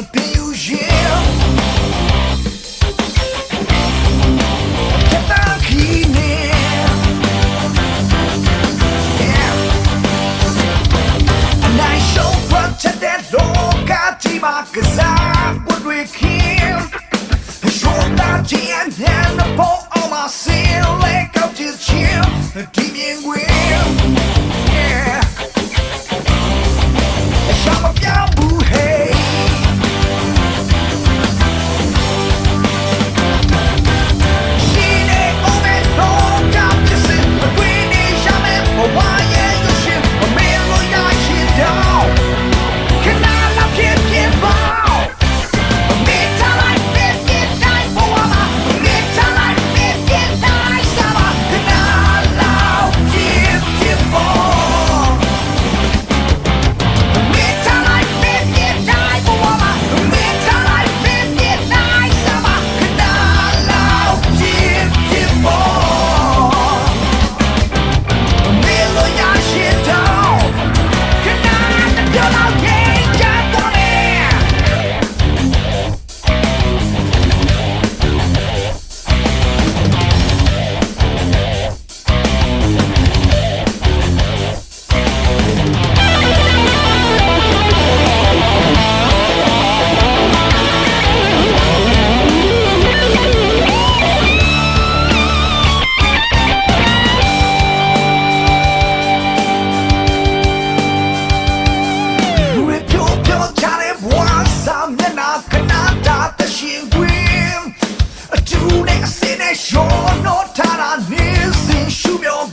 and ဘွားစာမျက်နှာခဏတာတရှိခွင်းအတူနဲ့အစင်းနဲ့ရှော်တော့ထားတာနေစဉ်ရှုမြော်